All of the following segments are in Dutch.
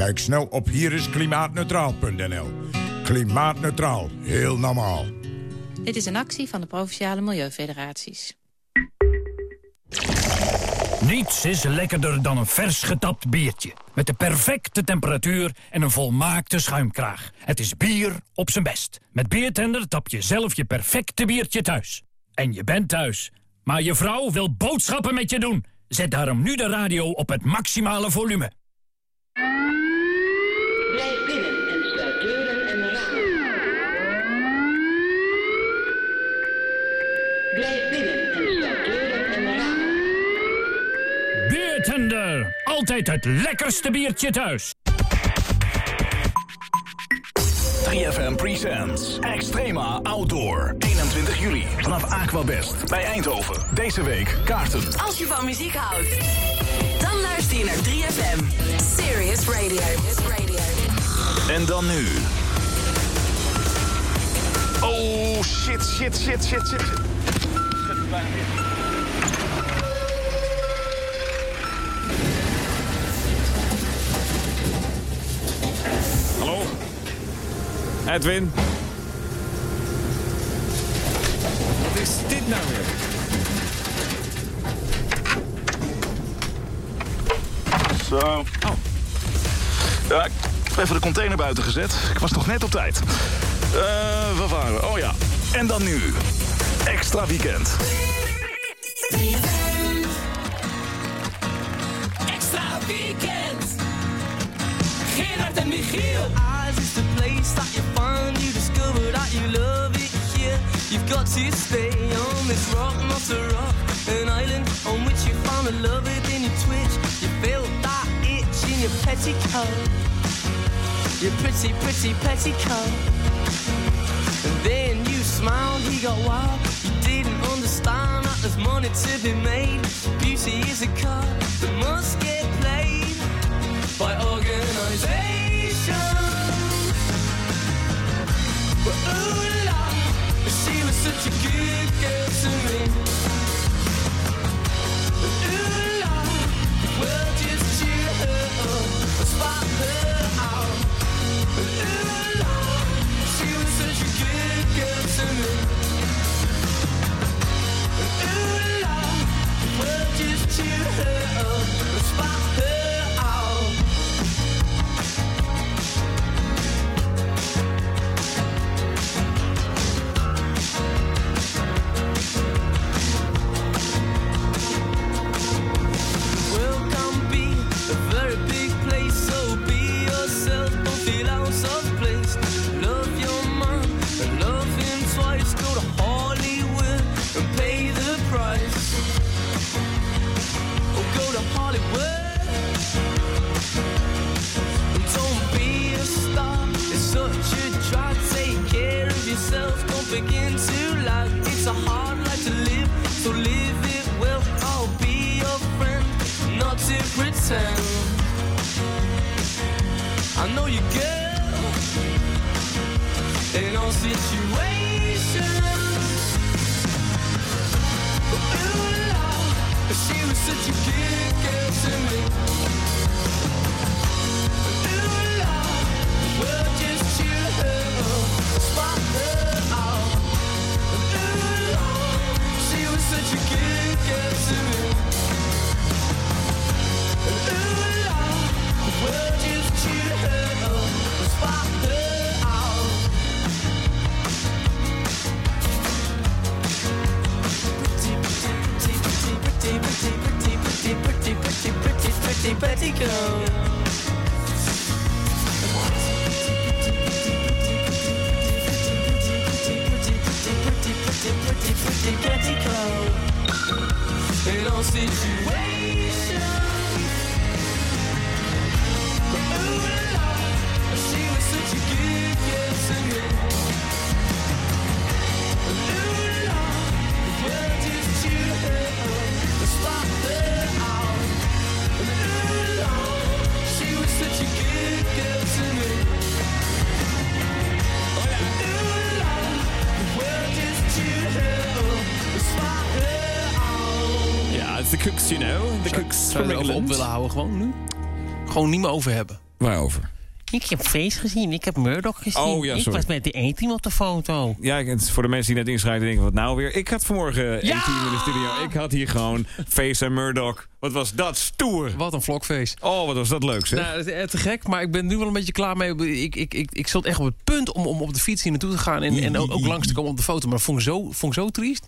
Kijk snel op hierisklimaatneutraal.nl. Klimaatneutraal, heel normaal. Dit is een actie van de Provinciale Milieufederaties. Niets is lekkerder dan een vers getapt biertje. Met de perfecte temperatuur en een volmaakte schuimkraag. Het is bier op zijn best. Met Beertender tap je zelf je perfecte biertje thuis. En je bent thuis. Maar je vrouw wil boodschappen met je doen. Zet daarom nu de radio op het maximale volume. Altijd het lekkerste biertje thuis. 3FM Presents Extrema Outdoor. 21 juli vanaf Aquabest bij Eindhoven. Deze week kaarten. Als je van muziek houdt, dan luister je naar 3FM. Serious Radio. En dan nu. Oh, shit, shit, shit, shit, shit. Hallo? Edwin? Wat is dit nou weer? Zo. Oh. Ja, ik heb even de container buiten gezet. Ik was nog net op tijd. Eh, waar waren we? Oh ja. En dan nu. Extra weekend. Extra weekend. Gerard en Michiel. Eyes is the place that you find. You discover that you love it here. You've got to stay on this rock, not a rock. An island on which you found a love within your twitch. You feel that itch in your petticoat. Your pretty, pretty petticoat. And then you smiled, he got wild. You didn't understand that there's money to be made. Beauty is a card that must get played by But ooh la, she was such a good girl to me. But ooh la, well just cheer her up, spot her pretend. I know you, girl, in all situations. But ooh la, she was such a good girl to me. sympathique. Et dans situation Ooh la la, she was such a good girl De Cooks, you know. De Cooks Zou from je over op England. willen houden gewoon nu? Gewoon niet meer over hebben. Waarover? Ik heb feest gezien, ik heb Murdoch gezien. Oh, ja, ik was met de E-team op de foto. Ja, ik- het is voor de mensen die net inschrijven denken, wat nou weer? Ik had vanmorgen Ja! een team in de studio. Ik had hier gewoon Face en Murdoch. Wat was dat stoer. Wat een vlogfeest. Oh, wat was dat leuk, zeg. Nou, het is echt te gek, maar ik ben nu wel een beetje klaar mee. Ik, ik, ik, ik zat echt op het punt om, om op de fiets hier naartoe te gaan... en, en ook, ook langs te komen op de foto. Maar dat vond ik zo, vond ik zo triest.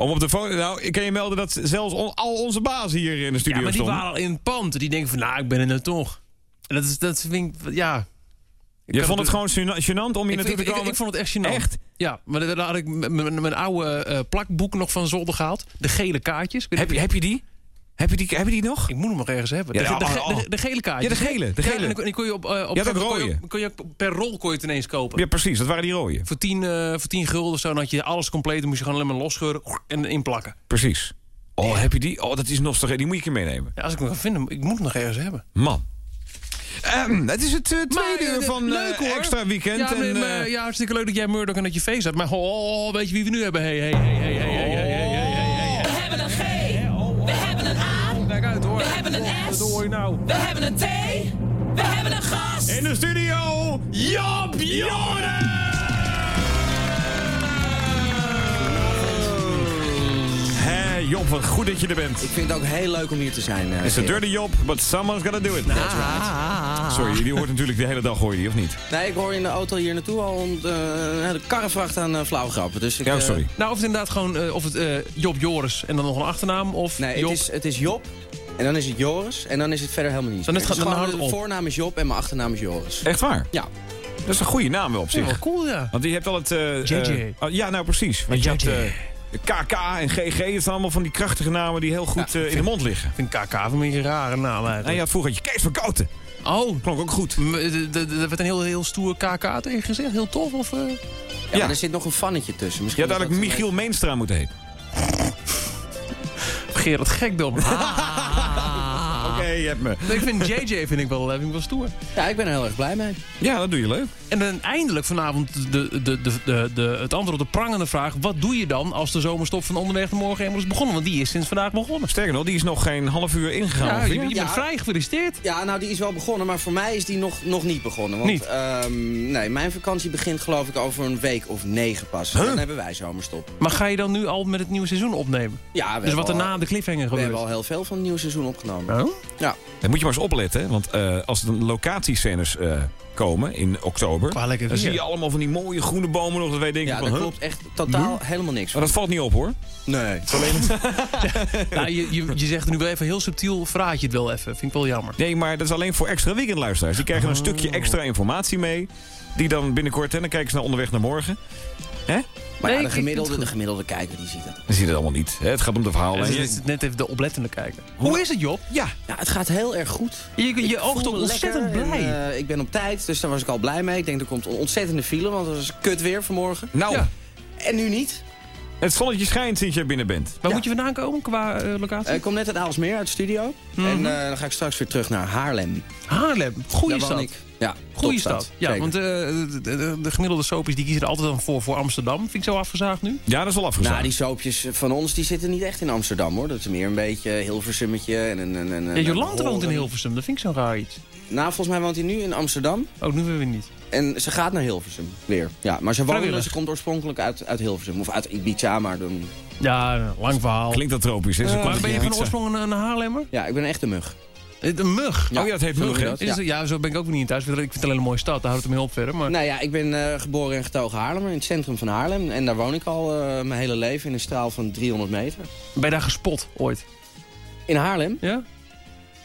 Om op de foto... Nou, ik kan je melden dat zelfs on- al onze bazen hier in de studio Ja, maar die stonden. waren al in het pand. Die denken van, nou, ik ben er nou toch. En dat, is, dat vind ik, ja... Ik Je vond het gewoon gêna- gênant om hier Ik, naartoe ik, te ik, komen? ik vond het echt gênant. Echt? Ja, maar daar had ik mijn oude eh, plakboek nog van zolder gehaald. De gele kaartjes. Ik Heb je, heb je die? Heb je die, heb je die nog? Ik moet hem nog ergens hebben. Ja, de, de, gele kaart. Ja, de gele. De gele. Ja, en dan kon je op, eh, op. Kon, je, per rol kon je het ineens kopen. Ja, precies. Dat waren die rode. Voor 10 eh, voor tien gulden of zo, dan had je alles compleet. Dan moest je gewoon alleen maar losscheuren en inplakken. Precies. Oh, heb je die? Oh, dat is nostalgie. Die moet je keer meenemen. Ja, als ik hem ga vinden, ik moet hem nog ergens hebben. Man. Um, het is het eh, tweede maar, uur van leuk, extra weekend. Ja, ja, hartstikke leuk dat jij Murdoch en dat je feest had. Maar oh, weet je wie we nu hebben? Hey, hey, hey, hey, hey, hey. Hebben een S. Wat hoor je nou? We hebben een T. We hebben een gast. in de studio, Job Joren! Hé, Job, wat goed dat je er bent. Ik vind het ook heel leuk om hier te zijn. eh, It's a dirty job, but someone's gotta do it. Sorry, die hoort natuurlijk de hele dag, hoor je die, of niet? Nee, ik hoor in de auto hier naartoe al een, eh, een hele karrevracht aan uh, flauwe grappen. Dus ik, Ja, eh, sorry. Nou, of het inderdaad gewoon, eh, of het eh, Job Joris en dan nog een achternaam, of Nee, Job. het is, het is Job. En dan is het Joris. En dan is het verder helemaal niet. Dan is het gewoon, het op. voornaam is Job en mijn achternaam is Joris. Echt waar? Ja. Dat is een goede naam wel op Ja, zich. wel cool, ja. Want je hebt al het... eh, JJ. eh, oh, ja, nou precies. Want je hebt JJ. eh, de KK en GG. Het zijn allemaal van die krachtige namen die heel goed eh, in de mond liggen. Ik vind KK een beetje een rare naam eigenlijk. En je had vroeger had je Kees van Kouten. Oh, Klonk ook goed. er werd een heel, heel stoer KK tegen gezegd. Heel tof, of... eh? Ja, Ja. maar er zit nog een fannetje tussen. Je Misschien had is eigenlijk Michiel Meenstra moeten heten. Gerard Gekdom. Oké, je hebt me. Nee, ik vind JJ vind ik wel, vind ik wel stoer. Ja, ik ben er heel erg blij mee. Ja, dat doe je leuk. En dan eindelijk vanavond de, de, de, de, de, het antwoord op de prangende vraag... wat doe je dan als de zomerstop van onderweg naar morgen eenmaal is begonnen? Want die is sinds vandaag begonnen. Sterker nog, die is nog geen half uur ingegaan. Ja, je, bent Ja. vrij gefeliciteerd. Ja, nou, die is wel begonnen, maar voor mij is die nog, nog niet begonnen. Want, Niet? ehm, nee, mijn vakantie begint geloof ik over een week of negen pas. Dan hebben wij zomerstop. Maar ga je dan nu al met het nieuwe seizoen opnemen? Ja, we Dus hebben wat er al- na de cliffhanger We gebeurt? hebben al heel veel van het nieuwe seizoen opgenomen. Oh? Ja. Dan moet je maar eens opletten, want eh, als er dan locatiescènes eh, komen in oktober... Dan weer. zie je allemaal van die mooie groene bomen nog. Dat wij denken Ja, van, huh? klopt echt totaal helemaal niks Maar dat valt niet op, hoor. Nee. Nou, je, je, je zegt er nu wel even heel subtiel, verraad je het wel even. Vind ik wel jammer. Nee, maar dat is alleen voor extra weekendluisteraars. Die krijgen een stukje extra informatie mee. Die dan binnenkort, en dan kijken ze naar onderweg naar morgen. Hè? Maar Nee, ja, de, gemiddelde, de het gemiddelde kijker die ziet dat. Dan zie je het allemaal niet. Hè? Het gaat om de verhalen. Het En is je- net even de oplettende kijken. Hoe is het, Job? Ja, Ja, het gaat heel erg goed. Je, je oogt ook ontzettend blij. en, eh, ik ben op tijd, dus daar was ik al blij mee. Ik denk er komt een ontzettende file, want het was kut weer vanmorgen. nou, Ja. En nu niet. het zonnetje schijnt sinds jij binnen bent. Waar Ja. moet je vandaan komen qua eh, locatie? Eh, ik kom net uit Aalsmeer, uit de studio. Mhm. En eh, dan ga ik straks weer terug naar Haarlem. Haarlem. Goeie Daar woon stad. ik. Ja, topstad. stad. Ja, Zeker. want eh, de, de, de gemiddelde soapies die kiezen er altijd dan voor, voor Amsterdam. Vind ik zo afgezaagd nu. Ja, dat is wel afgezakt. Nou, die soapjes van ons die zitten niet echt in Amsterdam, hoor. Dat is meer een beetje Hilversummetje en een... en een Ja, Jolante woont in Hilversum. Dat vind ik zo'n raar iets. Nou, volgens mij woont hij nu in Amsterdam. Oh, nu weer niet. En ze gaat naar Hilversum, weer. Ja, maar ze woont, Vrijwillig. ze komt oorspronkelijk uit, uit Hilversum. Of uit Ibiza, maar dan... Ja, lang verhaal. Klinkt dat tropisch, hè? Ze komt maar ben je van oorsprong een, een Haarlemmer? Ja, ik ben echt een mug. Eh, Een mug. Oh ja, dat heet zo mug, hè? Ja. het- ja, zo ben ik ook niet in thuis. Ik vind het alleen een mooie stad. Daar houdt het me op verder. Maar Nou ja, ik ben eh, geboren en getogen Haarlemmer, in het centrum van Haarlem. En daar woon ik al eh, mijn hele leven in een straal van 300 meter. ben je daar gespot ooit? In Haarlem? Ja?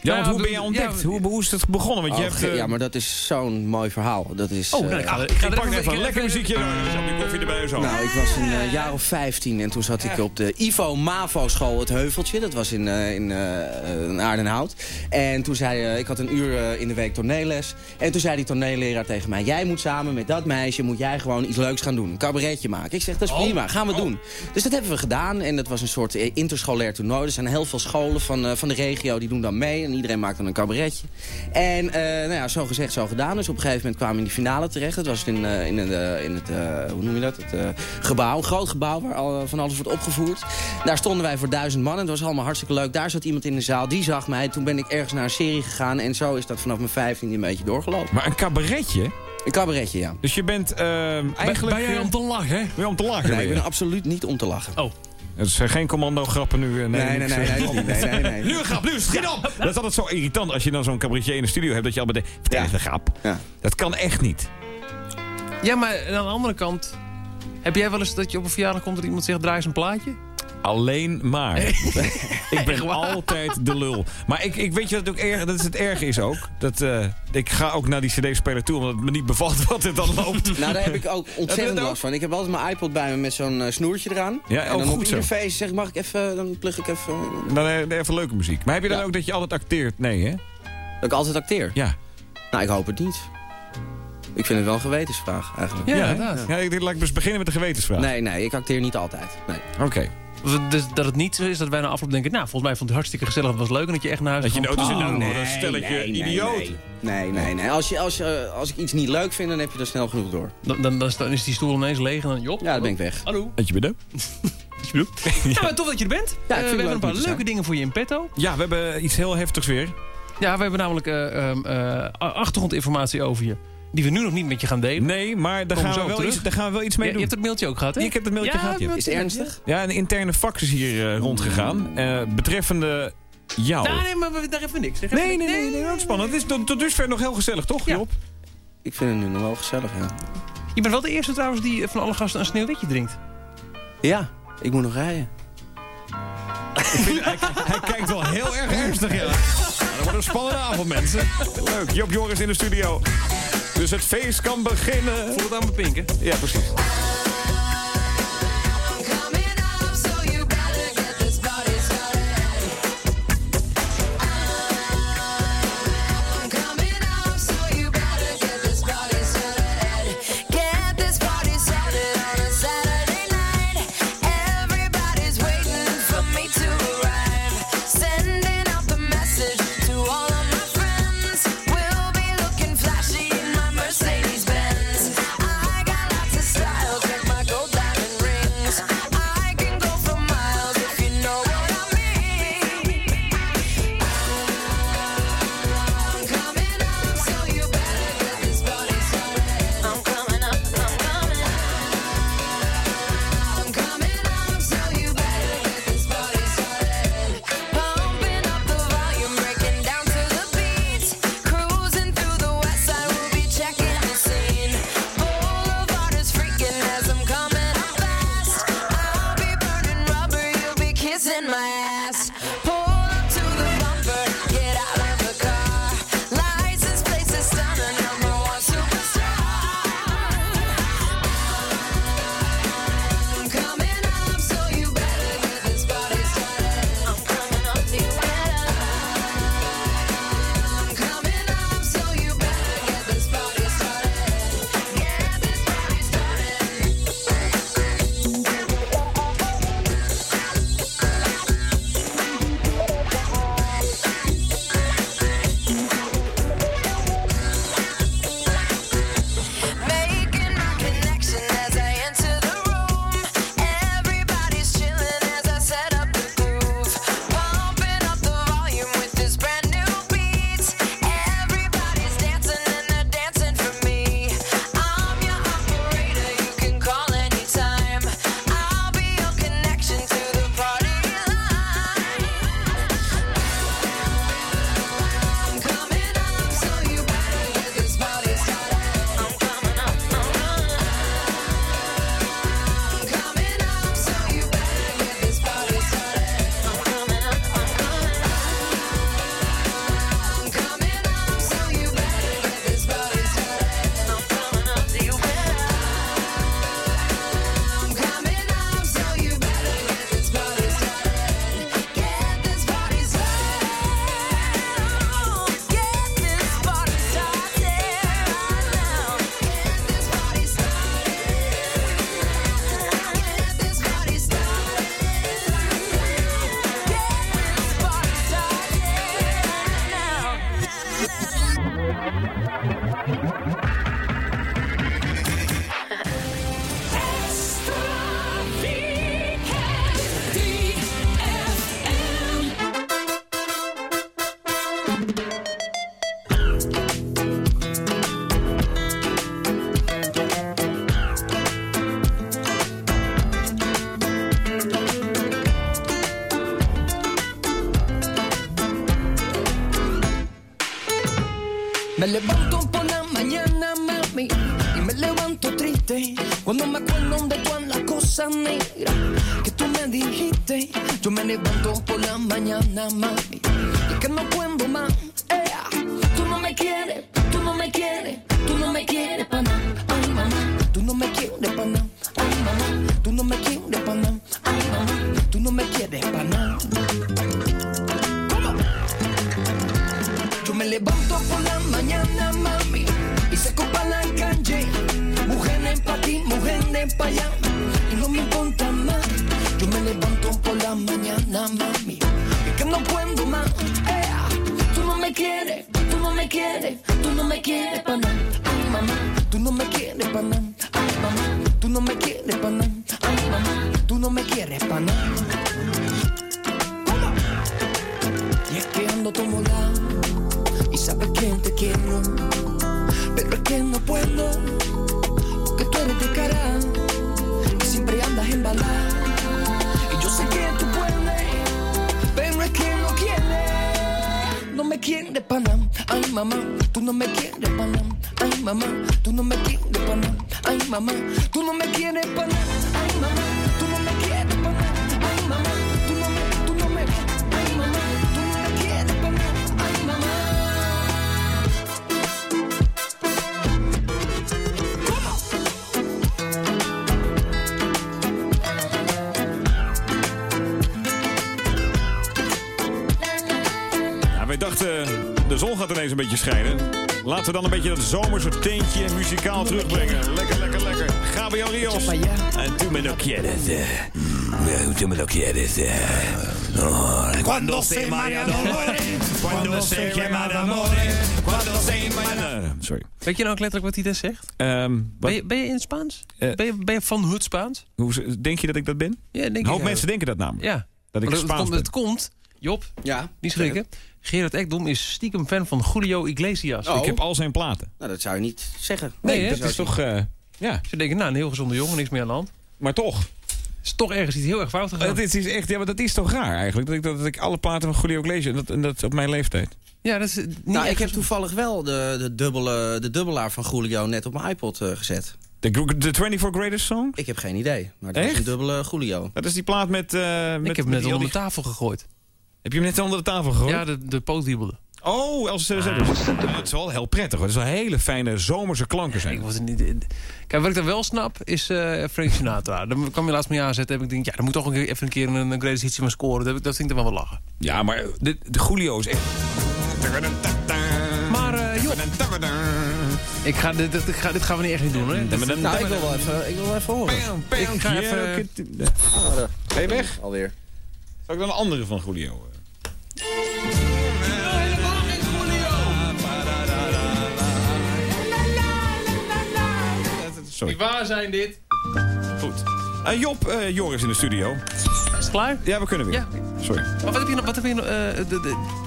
Ja, Nou want ja, hoe ben je we- ontdekt? ja, hoe, hoe is het begonnen? Want je Oh, hebt... eh, ja, maar dat is zo'n mooi verhaal. Dat is, Oh, eh, nou, ik ga, ik, ik ga er pak even- even een lekker muziekje. Dan is die koffie erbij zo. Nou, ik was een eh, jaar of 15 en toen zat ik op de IVO-MAVO-school Het Heuveltje. Dat was in, eh, in, eh, in Aardenhout. En toen zei eh, ik had een uur eh, in de week toneelles. En toen zei die toneelleraar tegen mij... jij moet samen met dat meisje moet jij gewoon iets leuks gaan doen. Een cabaretje maken. Ik zeg, dat is prima, gaan we doen. Dus dat hebben we gedaan. En dat was een soort eh, interscholair toernooi. Er zijn heel veel scholen van, eh, van de regio die doen dan mee. En iedereen maakte dan een cabaretje. En eh, nou ja, zo gezegd, zo gedaan. Dus op een gegeven moment kwamen we in die finale terecht. Dat was in, eh, in, het, in het, eh, hoe noem je dat? Het eh, gebouw, een groot gebouw waar al, van alles wordt opgevoerd. Daar stonden wij voor duizend man en het was allemaal hartstikke leuk. Daar zat iemand in de zaal, die zag mij. Toen ben ik ergens naar een serie gegaan en zo is dat vanaf mijn vijftiende een beetje doorgelopen. Maar een cabaretje? Een cabaretje, ja. Dus je bent ehm, eigenlijk... Ben jij om te lachen, hè? Ben je om te lachen? Nee, ben ik ben absoluut niet om te lachen. Oh. Het zijn geen commando-grappen nu. eh, Nee, nee, nee, nee, nee, nee, nee, nee. Nu een grap, nu schiet op! Dat is altijd zo irritant als je dan zo'n cabaretier in de studio hebt... dat je al meteen... Vertel eens een grap. Ja. Dat kan echt niet. Ja, maar aan de andere kant... Heb jij wel eens dat je op een verjaardag komt... dat iemand zegt, draai eens een plaatje? Alleen maar. ik ben altijd de lul. Maar ik, ik weet je dat het ook erg, dat is het erg is ook. Dat, eh, ik ga ook naar die cd-speler toe, omdat het me niet bevalt wat er dan loopt. Nou, daar heb ik ook ontzettend last van. Ik heb altijd mijn iPod bij me met zo'n eh, snoertje eraan. Ja, en oh, dan goed op ieder feest zeg mag ik even, dan plug ik even... Dan eh, even leuke muziek. Maar heb je dan Ja. ook dat je altijd acteert? Nee, hè? Dat ik altijd acteer. Ja. Nou, ik hoop het niet. Ik vind het wel een gewetensvraag, eigenlijk. Ja, hè? inderdaad. Ja, ik laat ik dus beginnen met de gewetensvraag. Nee, nee, ik acteer niet altijd. Nee. Oké. Dus dat het niet zo is dat wij na afloop denken... nou, volgens mij vond het hartstikke gezellig, het was leuk... en dat je echt naar huis Dat je in de auto zit, nou, nee. dat stelletje nee, nee, idioot. Nee, nee, nee. nee. Als, je, als, je, als ik iets niet leuk vind, dan heb je er snel genoeg door. Dan, dan, is die stoel ineens leeg en dan... Job, Ja, dan ben ik weg. Hallo. Dat je binnen? Ja, maar tof dat je er bent. Ja, Eh, we hebben een paar leuke zijn. dingen voor je in petto. Ja, we hebben iets heel heftigs weer. Ja, we hebben namelijk eh, ehm, eh, achtergrondinformatie over je. Die we nu nog niet met je gaan delen. Nee, maar daar gaan, we wel iets, daar gaan we wel iets mee Ja, je doen. hebt het mailtje ook gehad, hè? Ik heb het mailtje Ja, gehad, ja. Is het ernstig? Ja, een interne fax is hier eh, rondgegaan. eh, betreffende jou. Nou, nee, maar we- daar even niks. Nee, nee, nee, nee, dat is spannend. Het is tot, tot dusver nog heel gezellig, toch, Ja. Job? Ik vind het nu nog wel gezellig, ja. Je bent wel de eerste trouwens die van alle gasten een sneeuwwitje drinkt. Ja, ik moet nog rijden. hij, hij kijkt wel heel erg ernstig, ja. Nou, dat wordt een spannende avond, mensen. Leuk. Job Joris in de studio. Dus het feest kan beginnen. Voel het aan mijn pinken. Ja, precies. Y no me importa más. Yo me levanto por la mañana, mami, y que no puedo más. Ea, tú no me quieres, tú no me quieres, tú no me quieres pa' nada. Ay, mamá, tú no me quieres pa' nada. Ay, mamá, tú no me quieres pa' nada. Ay, mamá, tú no me quieres. Y es que ando como la y sabes que te quiero, pero es que no puedo, porque tú eres de cara y siempre andas embalada. Y yo sé que tú puedes, pero es que no quieres, no me quieres pa' nada. Ay mamá, tú no me quieres pa' nada. Ay mamá, tú no me quieres pa' nada. Ay mamá, tú no me quieres pa' nada. Ay mamá, de zon gaat ineens een beetje schijnen. Laten we dan een beetje dat zomerse teentje muzikaal terugbrengen. Lekker, lekker, lekker. Gabriel Rios. En tú me lo quieres. Tú me lo quieres. Cuando se marea cuando se quema cuando se marea... Sorry. Weet je nou ook letterlijk wat hij daar zegt? Ehm, wat- Ben je, ben je in het Spaans? Eh. ben, je, ben je van het Spaans? hoe, denk je dat ik dat ben? Ja, denk Een ik hoop mensen denken dat namelijk. Ja. Dat ik Maar Spaans komt, ben. Het komt, Job, Ja. niet schrikken. Gerard Ekdom is stiekem fan van Julio Iglesias. Oh. Ik heb al zijn platen. Nou, dat zou je niet zeggen. Nee, hè? dat is toch... eh, ja, Ze denken, nou, een heel gezonde jongen, niks meer aan de hand. maar toch. is toch ergens iets heel erg fout gegaan. Dat is, is echt, ja, maar dat is toch raar eigenlijk? Dat ik, dat, dat ik alle platen van Julio lees en dat, en dat op mijn leeftijd. Ja, dat is niet Nou, ik heb toevallig wel de, de, dubbele, de dubbelaar van Julio net op mijn iPod eh, gezet. De, de 24 Greatest Song? Ik heb geen idee, maar dat is een dubbele Julio. Dat is die plaat met... eh, met Ik heb hem met net die- onder die- de tafel gegooid. Heb je hem net onder de tafel gegooid? Ja, de, de poot wiebelde. Oh, als ze zeggen. Het is wel heel prettig. hoor. Het is wel hele fijne zomerse klanken zijn. Ik was er niet, kijk, wat ik dan wel snap, is eh Frank Sinatra. Daar kwam je laatst mee aanzetten. Heb ik denk, ja, dan moet toch een keer, even een keer een, een greatest hits van scoren. Dat, dat vind ik dan wel wel lachen. Ja, maar de, de Julio is echt... Maar eh joh, ik ga, dit, dit, ik ga, dit gaan we niet echt niet doen, hè? Nou, ik wil wel even, ik wil wel even horen. Ik ga even... Ben je weg? Alweer. Zal ik dan een andere van Julio? Sorry. Waar zijn dit? Goed. Eh, Job, eh, Joris in de studio. Is het klaar? Ja, we kunnen weer. Ja. Sorry. Maar wat heb je nog? Wat heb je eh, de, de,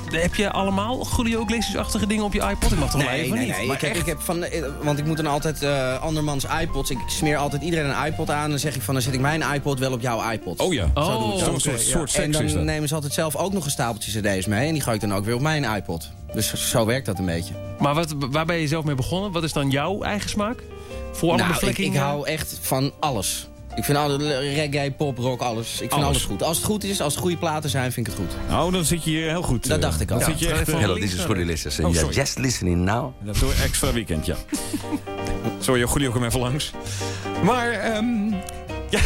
de- heb je allemaal Julio Iglesias-achtige dingen op je iPod? Ik mag toch Nee, even nee, niet? nee. Maar Ik heb, ik heb van, eh, want ik moet dan altijd eh, andermans iPods. Ik smeer altijd iedereen een iPod aan. En dan zeg ik van, dan zet ik mijn iPod wel op jouw iPod. Oh ja. Oh, Zo doe ik dat. Zo'n oké, soort, ja. soort en dan nemen ze altijd zelf ook nog een stapeltje cd's mee. En die gooi ik dan ook weer op mijn iPod. Dus zo werkt dat een beetje. Maar wat, waar ben je zelf mee begonnen? Wat is dan jouw eigen smaak? Voor alle nou, ik, hou echt van alles. Ik vind alle reggae, pop, rock, alles. Ik vind Alles. alles. goed. Als het goed is, als het goede platen zijn, vind ik het goed. Nou, dan zit je hier heel goed. Dat eh, dacht ik al. Dan zit je Ja, echt... eh, Hello, this is. Iglesias. And Oh, just listening now. Dat door extra weekend, ja. Sorry, Julio, kom even langs. Maar, ehm ja,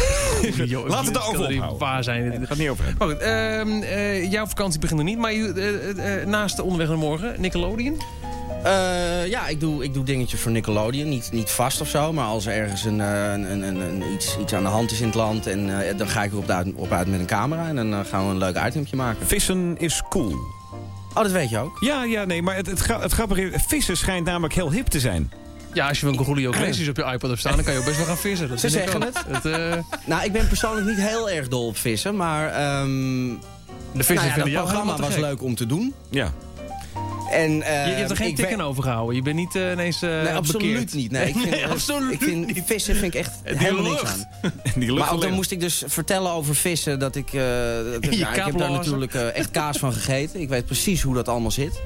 we het daarover er. Waar zijn? Het gaat niet over. Maar goed, ehm, eh, jouw vakantie begint er niet. Maar eh, eh, eh, naast de onderweg naar morgen, Nickelodeon. Eh, ja, ik doe, ik doe dingetjes voor Nickelodeon. Niet, niet vast of zo, maar als er ergens een, eh, een, een, een, een- iets, iets aan de hand is in het land... En, eh, dan ga ik erop uit, op uit met een camera en dan gaan we een leuk itempje maken. Vissen is cool. Oh, dat weet je ook. Ja, ja, nee, maar het, het, gra- het grappige is, vissen schijnt namelijk heel hip te zijn. Ja, als je wel Julio Iglesias op je iPad hebt staan, dan kan je ook best wel gaan vissen. Dat Ze zeggen het. eh, Nou, ik ben persoonlijk niet heel erg dol op vissen, maar... ehm de vissers nou ja, vinden dat jou programma was leuk om te doen. Ja. En, eh, Je, je hebt er geen ik tik ben- in overgehouden. Je bent niet eh, ineens eh Nee, absoluut bekeerd. niet. Nee, ik vind, Nee, absoluut ik vind niet. vissen vind ik echt Die helemaal niks lucht. aan. Die lucht Maar ook dan moest ik dus vertellen over vissen dat ik... eh, dat- Je nou, ik heb daar natuurlijk eh, echt kaas van gegeten. Ik weet precies hoe dat allemaal zit.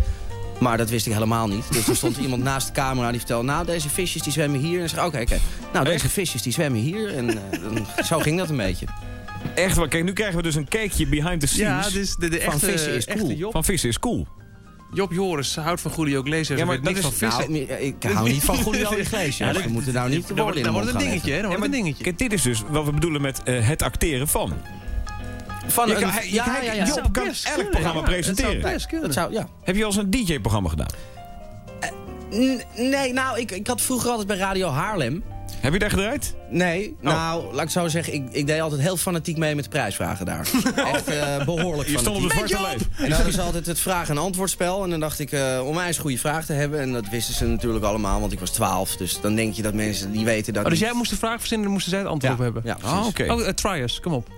Maar dat wist ik helemaal niet. Dus er stond iemand naast de camera die vertelde... nou, deze visjes die zwemmen hier. En zei, oké, oké. Nou, deze visjes die zwemmen hier. En eh, dan, zo ging dat een beetje. Echt wel. Kijk, nu krijgen we dus een kijkje behind the scenes. Ja, dus de, de Van echte, vissen is echte cool. Job, Van vissen is cool. Job Joris houdt van Julio Iglesias. Ja, maar dat van is- vissen. Nou, ik hou niet van Julio Iglesias. Ja, we moeten nou niet woorden wordt in dan wordt het een dingetje, hè? Dan wordt een dingetje. Kijk, dit is dus wat we bedoelen met eh, het acteren van. Van Je een- kan- hij- ja, hij- ja, ja. Job kan elk kunnen, programma presenteren. Zou. Dat zou, ja. Heb je al eens een DJ-programma gedaan? N- Nee, nou, ik, ik had vroeger altijd bij Radio Haarlem. Heb je daar gedraaid? Nee, nou, laat ik zo zeggen, ik, ik deed altijd heel fanatiek mee met de prijsvragen daar. Echt eh, behoorlijk Je stond op de zwarte lijst. En dan hadden ze altijd het vraag- en antwoordspel. En dan dacht ik, eh om mij eens een goede vraag te hebben. En dat wisten ze natuurlijk allemaal, want ik was 12. Dus dan denk je dat mensen die weten dat Oh, dus niet. jij moest de vraag verzinnen en moesten zij het antwoord ja, hebben? Ja, precies. Ah, oké. Oh, eh, try us. Kom op.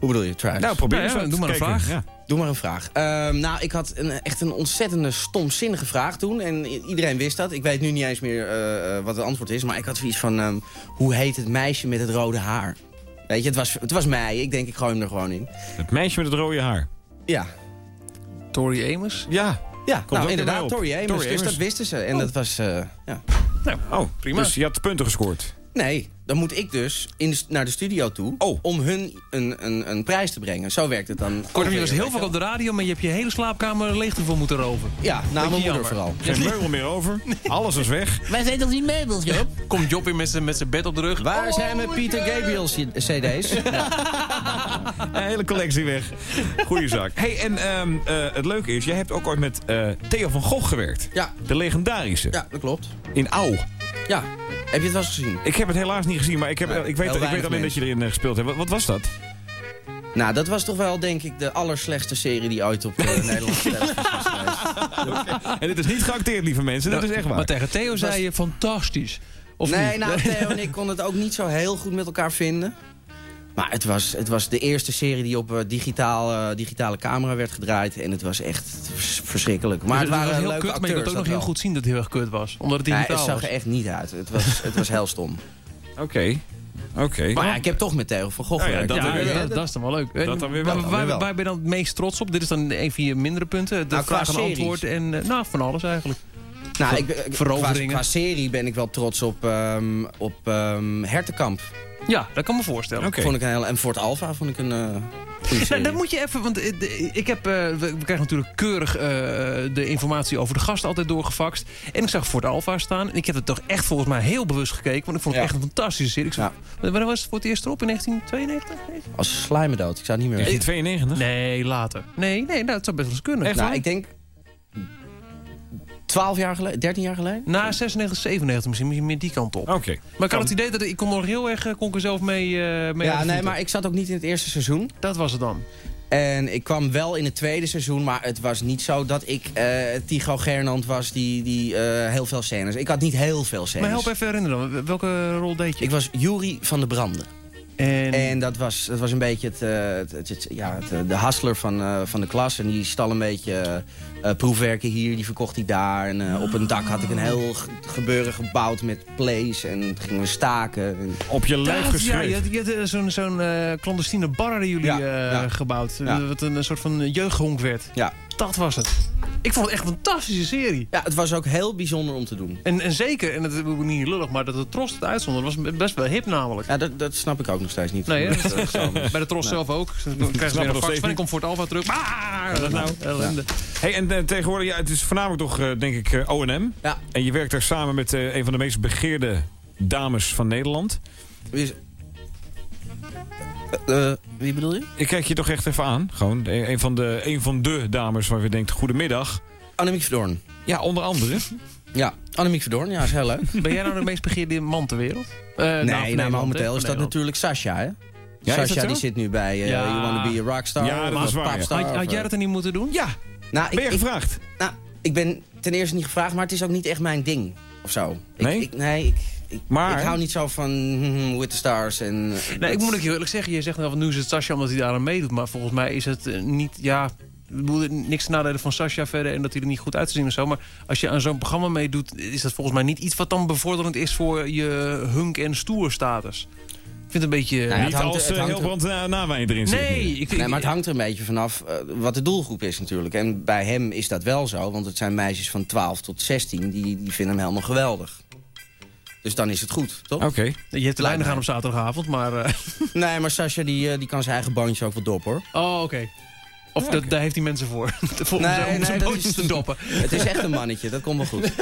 Hoe bedoel je, try? Nou, probeer Nou ja, eens wat doe maar een kijken. vraag. Ja. Doe maar een vraag. Ehm, nou, ik had een, echt een ontzettende stomzinnige vraag toen. En iedereen wist dat. Ik weet nu niet eens meer eh, eh, wat het antwoord is. Maar ik had zoiets van, ehm, hoe heet het meisje met het rode haar? Weet je, het was, het was mij. Ik denk, ik gooi hem er gewoon in. Het meisje met het rode haar. Ja, Tori Amos. Ja. ja ook nou inderdaad. Tori Amos. Tori dus Amos. dat wisten ze. En dat was, eh, ja. Oh, prima. Dus je had punten gescoord. Nee, dan moet ik dus in de, naar de studio toe Oh. om hun een, een, een prijs te brengen. Zo werkt het dan. Kortom, je was heel vaak op de radio, maar je hebt je hele slaapkamer leegte voor moeten roven. Ja, naar mijn moeder jammer. vooral. Geen meubel meer over. Alles is weg. Wij zijn toch die meubels, Job? Komt Job weer met zijn met zijn bed op de rug. Waar zijn mijn Peter Gabriel cd's? Een hele collectie weg. Goeie zaak. Hey, en ehm, eh, het leuke is, jij hebt ook ooit met eh, Theo van Gogh gewerkt. Ja. De legendarische. Ja, dat klopt. In Au. Ja. Heb je het wel eens gezien? Ik heb het helaas niet gezien, maar ik, heb, Nee, ik, weet, ik weet alleen dat je erin eh, gespeeld hebt. Wat, wat was dat? Nou, dat was toch wel, denk ik, de allerslechtste serie die ooit op de Nederlandse televisie is geweest. En dit is niet geacteerd, lieve mensen. Dat is echt waar. Maar tegen Theo zei je fantastisch. Of nee, niet? nou, Theo en ik konden het ook niet zo heel goed met elkaar vinden. Maar het was, het was de eerste serie die op eh, digitaal, eh, digitale camera werd gedraaid. En het was echt vers- verschrikkelijk. Maar het was waren heel leuke kut, acteurs. maar je kon ook nog heel goed zien dat het heel erg kut was. Omdat het Ja, digitaal het zag er echt niet uit. Het was, het was heel stom. Oké. Oké. Maar ja, ik heb toch met Theo van Gogh ja, dat Ja, dat, is dan wel leuk. Dat dan weer waar- wel. Waar, ben je dan het meest trots op? Dit is dan een van je mindere punten. De Nou, vraag en antwoord. En, eh, nou, van alles eigenlijk. Nou, ik, Veroveringen. qua serie ben ik wel trots op, ehm op ehm, Hertenkamp. Ja, dat kan me voorstellen. Oké. Vond ik een hele, en Fort Alpha vond ik een eh goede Nou, serie. dan moet je even, want eh, ik heb, eh, we, we krijgen natuurlijk keurig eh, de informatie over de gasten altijd doorgefaxt. En ik zag Fort Alpha staan. En ik heb het toch echt volgens mij heel bewust gekeken. Want ik vond het Ja. echt een fantastische serie. Ik zag, Wanneer was het voor het eerst erop? In 1992? Als slijmendood. Ik zou het niet meer weten. die 92? Nee, later. Nee, nee, nou, dat zou best wel eens kunnen. Echt Nou, ik denk 12 jaar geleden, 13 jaar geleden. Na 96, 97 misschien, misschien meer die kant op. Oké. Maar ik had het idee dat ik, kon nog heel erg, eh, kon ik er zelf mee, eh mee Ja, nee, maar ik zat ook niet in het eerste seizoen. Dat was het dan. En ik kwam wel in het tweede seizoen, maar het was niet zo dat ik eh Tycho Gernand was die, die eh, heel veel scènes. Ik had niet heel veel scènes. Maar help even herinneren, dan. welke rol deed je? Ik was Jury van de Branden. En, En dat was, dat was een beetje het, eh, het, het- het- ja, het, eh, de hustler van, eh, van de klas. En die stal een beetje proefwerken hier, die verkocht hij daar. En op een dak had ik een heel ge- gebeuren gebouwd met plays. En gingen we staken. En, Op je lijf Dat, ja, geschreven. je had, je had, eh, zo'n zo'n eh, clandestine bar jullie Ja, eh, ja. gebouwd. Ja. Wat een, een soort van jeugdhonk werd. ja. Dat was het. Ik vond het echt een fantastische serie. ja, het was ook heel bijzonder om te doen. En, en zeker, en dat is niet lullig, maar dat de Tros het uitzond, dat was best wel hip namelijk. Ja, dat, dat snap ik ook nog steeds niet. Nee? Dat, Bij de Tros zelf ook. Dan krijgen ze nog weer een fax van, ik kom voor het Alfa terug. Maar, dat nou? ellende. Hey, en eh, tegenwoordig, ja, het is voornamelijk toch, eh, denk ik, eh, O&M. Ja. En je werkt daar samen met eh, een van de meest begeerde dames van Nederland. Wie is- Eh, eh, wie bedoel je? Ik kijk je toch echt even aan. Gewoon een een van de, een van de dames waar je denkt, goedemiddag. Annemiek Verdoorn. Ja, onder andere. Ja, Annemiek Verdoorn, ja, is heel leuk. Ben jij nou de meest begeerde man ter wereld? Eh, nou, nee, nou, Nederland, momenteel is dat natuurlijk Sasha, hè? dat Sasha die zit nu bij eh Ja. You Wanna Be a Rockstar. Ja, dat of is waar, ja. Popstar, Had, jij eh, dat er niet moeten doen? Ja. Nou, Ben je gevraagd? Nou, ik ben ten eerste niet gevraagd, maar het is ook niet echt mijn ding. Of zo. Ik- Nee? Ik, nee, ik, ik, Maar- ik hou niet zo van hmm, With the Stars en... eh, Nee, ik moet ook heel eerlijk zeggen, je zegt wel van nu is het Sascha omdat hij daar aan meedoet. Maar volgens mij is het eh, niet, ja, ik bedoel, niks te nadelen van Sascha verder en dat hij er niet goed uit te zien of zo. Maar als je aan zo'n programma meedoet, is dat volgens mij niet iets wat dan bevorderend is voor je hunk- en stoer-status. Ik vind het een beetje... Nou ja, het Niet hangt- als uh, heel brand uh, nawijn erin zit. nee, ik, Nee, maar het hangt er een beetje vanaf eh, wat de doelgroep is natuurlijk. En bij hem is dat wel zo, want het zijn meisjes van 12 tot 16... die, die vinden hem helemaal geweldig. Dus dan is het goed, toch? Oké. je hebt de lijnen gaan op zaterdagavond, maar... eh, Nee, maar Sascha die, eh, die kan zijn eigen bandje ook wel doppen, hoor. oh, oké. Of dat, daar heeft hij mensen voor. voor Nee, om zijn- om nee, zijn dat bootjes is- te doppen. Het is echt een mannetje, dat komt wel goed.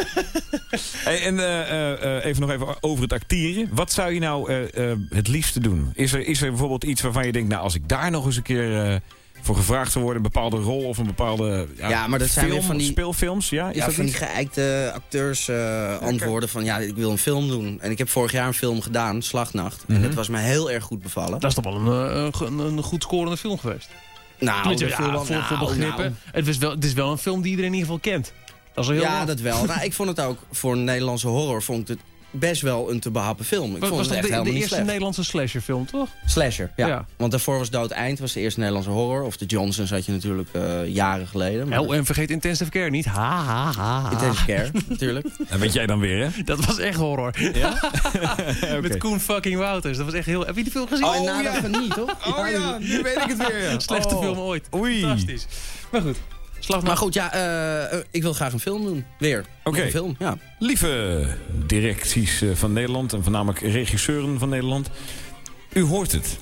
Hey, en eh, eh, eh, even nog even over het acteren. Wat zou je nou eh, eh, het liefste doen? Is er, is er bijvoorbeeld iets waarvan je denkt... nou, als ik daar nog eens een keer eh, voor gevraagd zou worden... een bepaalde rol of een bepaalde ja, Ja, maar dat zijn weer van die- speelfilms? Ja, is ja, dat van die geëikte acteurs eh, antwoorden van... ja, ik wil een film doen. En ik heb vorig jaar een film gedaan, Slagnacht. En Mhm. dat was me heel erg goed bevallen. Dat is toch wel een, eh, een, een, goed scorende film geweest. Nou, ja, voor, voor nou, begrippen. nou. Het, is wel, het is wel een film die iedereen in ieder geval kent. Dat is wel heel Ja, dat wel. nou, ik vond het ook voor een Nederlandse horror vond ik het best wel een te behappen film. Ik was vond was het echt de, de helemaal niet eerste slecht. Nederlandse slasherfilm, toch? Slasher, ja. Ja. Want daarvoor was Dood Eind, was de eerste Nederlandse horror. Of de Johnsons had je natuurlijk eh, jaren geleden. Maar Oh, en vergeet Intensive Care niet. Ha, ha, ha, ha. Intensive Care, natuurlijk. Dat weet jij dan weer, hè? Dat was echt horror. Met Koen fucking Wouters. Dat was echt heel... Heb je die film gezien? Oh, en Nada van niet, toch? Oh ja, nu weet ik het weer. Ja. Slechtste Oh. film ooit. Oei. Fantastisch. Maar goed. Slag Maar goed, ja, eh, eh, ik wil graag een film doen. Weer. Oké. Film, ja. Lieve directies eh, van Nederland... en voornamelijk regisseuren van Nederland... u hoort het.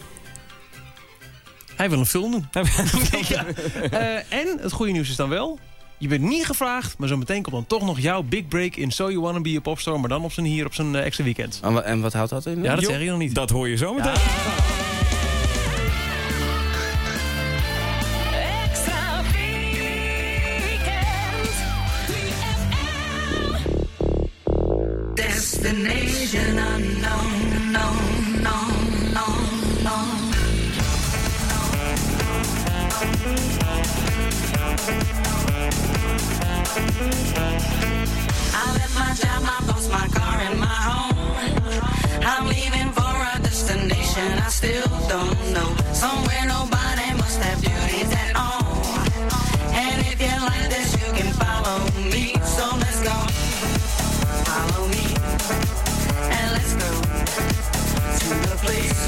Hij wil een film doen. Ja. Eh, en het goede nieuws is dan wel... Je bent niet gevraagd, maar zo meteen komt dan toch nog jouw big break in So You Wanna Be a Popstar... maar dan op zijn hier op zijn extra weekend. En, wa- en wat houdt dat in? Ja, dat Jo, zeg je nog niet. Dat hoor je zo meteen. Extra Destination unknown, no, no, no, no. I left my job, my boss, my car, and my home. I'm leaving for a destination I still don't know. Somewhere nobody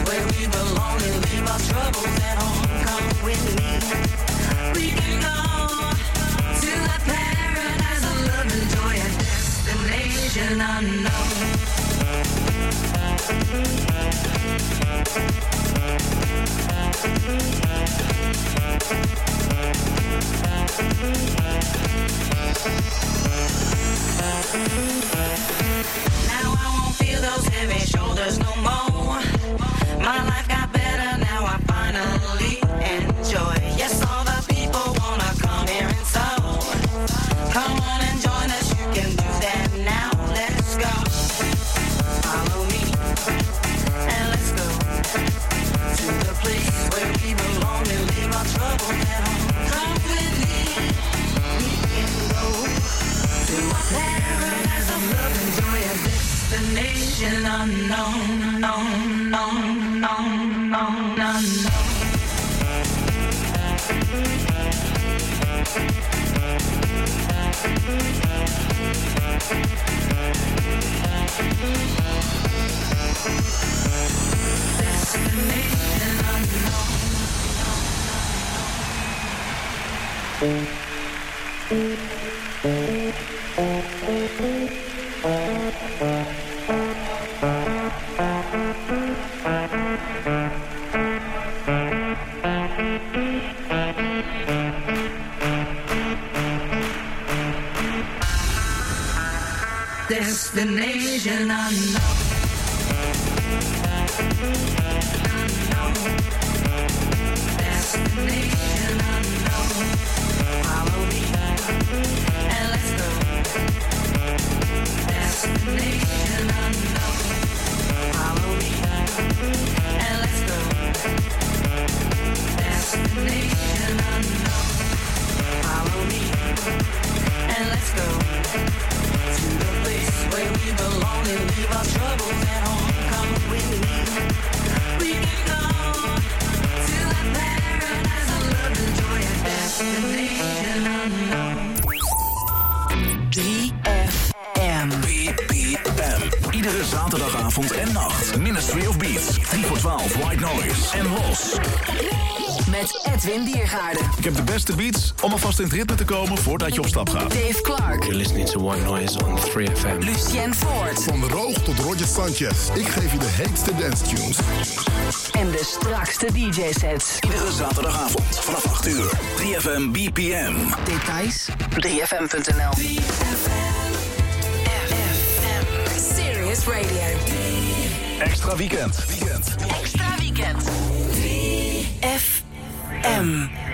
where we belong and leave our troubles at home. Come with me. We can go to a paradise of love and joy, a destination unknown. Now I won't feel those heavy shoulders no more. Destination unknown, leave our troubles Iedere zaterdagavond en nacht. Ministry of Beats. 3 voor 12 White Noise. En Los. Met Edwin Diergaarde. Ik heb de beste beats om alvast in het ritme te komen voordat je op stap gaat. Dave Clark. You're listening to White Noise on 3FM. Lucien Ford. Van de Roog tot Roger Sanchez. Ik geef je de heetste dance tunes. En de strakste DJ-sets. Iedere zaterdagavond vanaf 8 uur. 3FM BPM. Details? 3FM.nl. 3FM. Radio. Extra weekend. Weekend. Extra weekend. 3FM.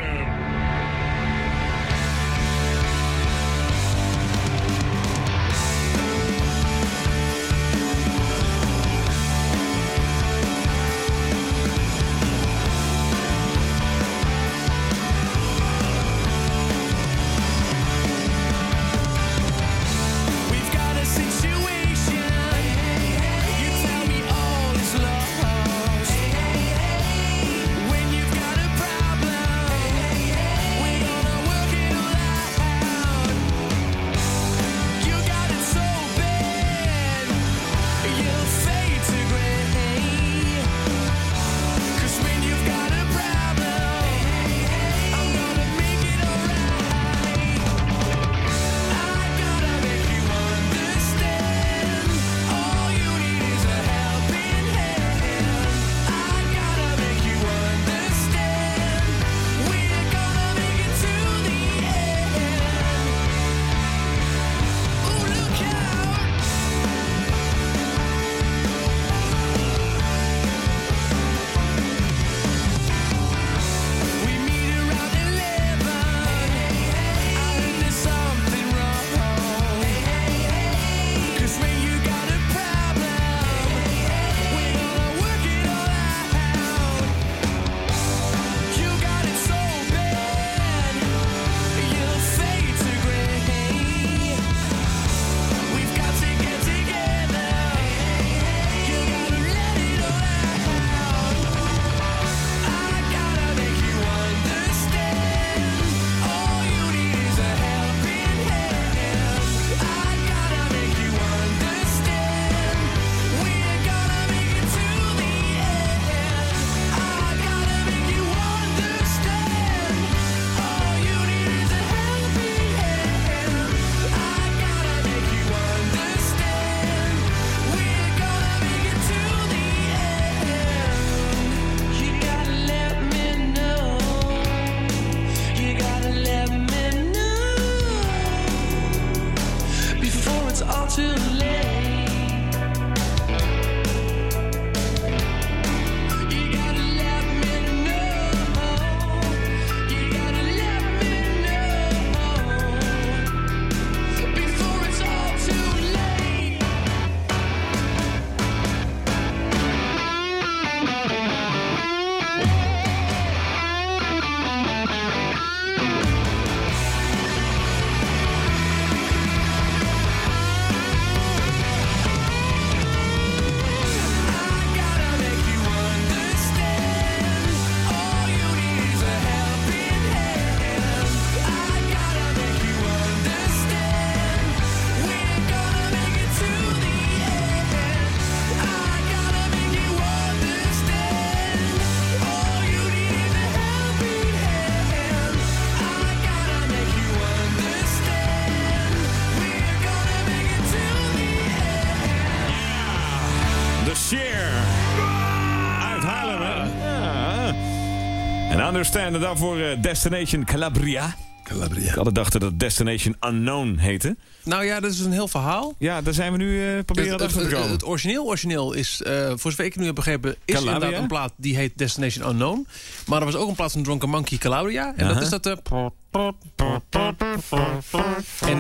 Understand, en daarvoor eh, Destination Calabria. Calabria. Ik hadden dachten dat Destination Unknown heette. Nou ja, dat is een heel verhaal. Ja, daar zijn we nu eh proberen Het, achter te komen. het origineel origineel is, eh voor zover ik het nu heb begrepen, is Calabria? inderdaad een plaat die heet Destination Unknown. Maar er was ook een plaat van Drunken Monkey Calabria. En dat is dat... en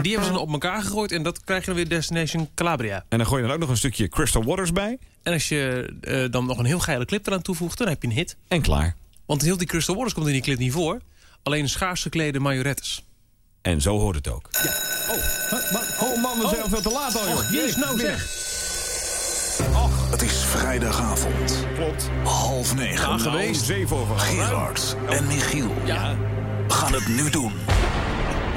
die hebben ze dan op elkaar gegooid en dat krijg je dan weer Destination Calabria. En dan gooi je dan ook nog een stukje Crystal Waters bij. En als je eh, dan nog een heel geile clip eraan toevoegt, dan heb je een hit. En klaar. Want heel die Crystal Waters komt in die clip niet voor. Alleen schaars geklede majorettes. En zo hoort het ook. Oh, Oh man, we zijn al veel te laat al, joh. Och, jezus, nou zeg. Het is vrijdagavond. Klopt. Half negen. Ja, geweest. Zeven over. Gerard en Michiel gaan het nu doen.